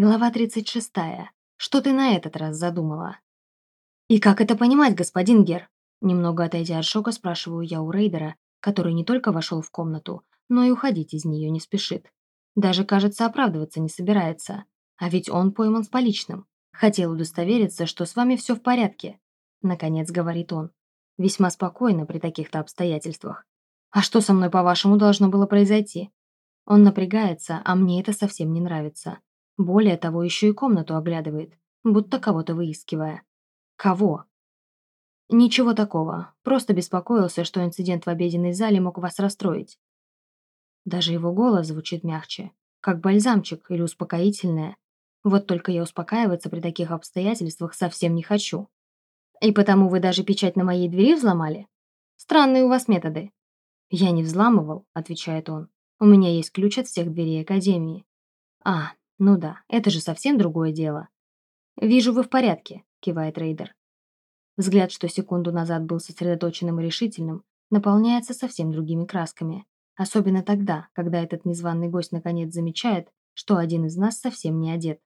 Глава 36. Что ты на этот раз задумала? И как это понимать, господин Гер? Немного отойдя от шока, спрашиваю я у рейдера, который не только вошел в комнату, но и уходить из нее не спешит. Даже, кажется, оправдываться не собирается. А ведь он пойман с поличным. Хотел удостовериться, что с вами все в порядке. Наконец, говорит он. Весьма спокойно при таких-то обстоятельствах. А что со мной, по-вашему, должно было произойти? Он напрягается, а мне это совсем не нравится. Более того, еще и комнату оглядывает, будто кого-то выискивая. Кого? Ничего такого. Просто беспокоился, что инцидент в обеденной зале мог вас расстроить. Даже его голос звучит мягче, как бальзамчик или успокоительное. Вот только я успокаиваться при таких обстоятельствах совсем не хочу. И потому вы даже печать на моей двери взломали? Странные у вас методы. Я не взламывал, отвечает он. У меня есть ключ от всех дверей Академии. А, ну да, это же совсем другое дело. Вижу, вы в порядке, кивает Рейдер. Взгляд, что секунду назад был сосредоточенным и решительным, наполняется совсем другими красками. Особенно тогда, когда этот незваный гость наконец замечает, что один из нас совсем не одет.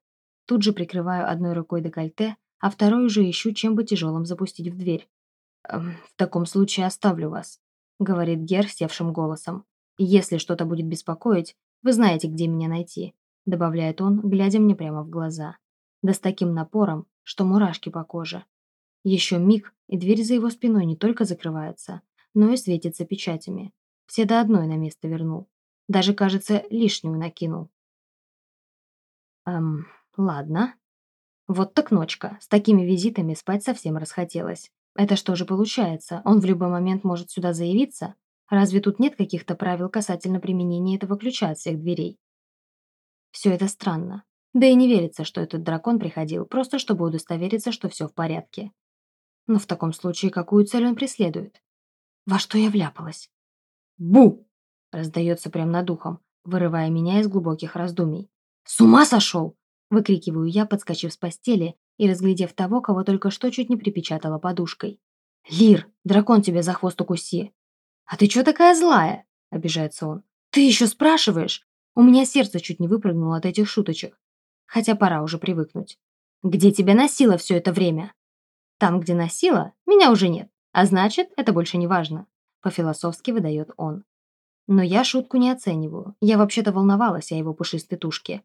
Тут же прикрываю одной рукой декольте, а второй уже ищу, чем бы тяжелым запустить в дверь. «Эм, «В таком случае оставлю вас», — говорит Гер севшим голосом. «Если что-то будет беспокоить, вы знаете, где меня найти добавляет он, глядя мне прямо в глаза. Да с таким напором, что мурашки по коже. Еще миг, и дверь за его спиной не только закрывается, но и светится печатями. Все до одной на место вернул. Даже, кажется, лишнюю накинул. Эм, ладно. Вот так ночка. С такими визитами спать совсем расхотелось. Это что же получается? Он в любой момент может сюда заявиться? Разве тут нет каких-то правил касательно применения этого ключа от всех дверей? Все это странно. Да и не верится, что этот дракон приходил, просто чтобы удостовериться, что все в порядке. Но в таком случае какую цель он преследует? Во что я вляпалась? «Бу!» – раздается прямо над ухом, вырывая меня из глубоких раздумий. «С ума сошел!» – выкрикиваю я, подскочив с постели и разглядев того, кого только что чуть не припечатала подушкой. «Лир, дракон тебя за хвост укуси!» «А ты чё такая злая?» – обижается он. «Ты еще спрашиваешь? У меня сердце чуть не выпрыгнуло от этих шуточек. Хотя пора уже привыкнуть. Где тебя носило все это время? Там, где носило, меня уже нет. А значит, это больше не важно. По-философски выдает он. Но я шутку не оцениваю. Я вообще-то волновалась о его пушистой тушке.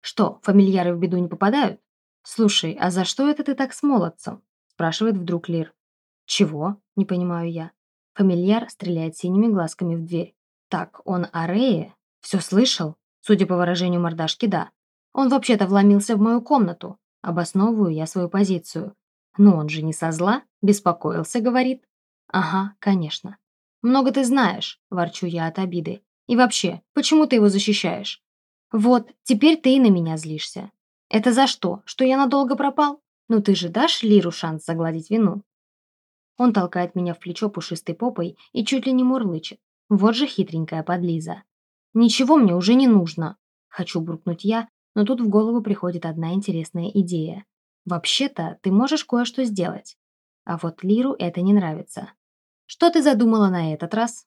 Что, фамильяры в беду не попадают? Слушай, а за что это ты так с молодцем? Спрашивает вдруг Лир. Чего? Не понимаю я. Фамильяр стреляет синими глазками в дверь. Так, он о Рее? Все слышал? Судя по выражению мордашки, да. Он вообще-то вломился в мою комнату. Обосновываю я свою позицию. Но он же не со зла, беспокоился, говорит. Ага, конечно. Много ты знаешь, ворчу я от обиды. И вообще, почему ты его защищаешь? Вот, теперь ты и на меня злишься. Это за что? Что я надолго пропал? Ну ты же дашь Лиру шанс загладить вину? Он толкает меня в плечо пушистой попой и чуть ли не мурлычет. Вот же хитренькая подлиза. «Ничего мне уже не нужно!» Хочу буркнуть я, но тут в голову приходит одна интересная идея. «Вообще-то ты можешь кое-что сделать». А вот Лиру это не нравится. «Что ты задумала на этот раз?»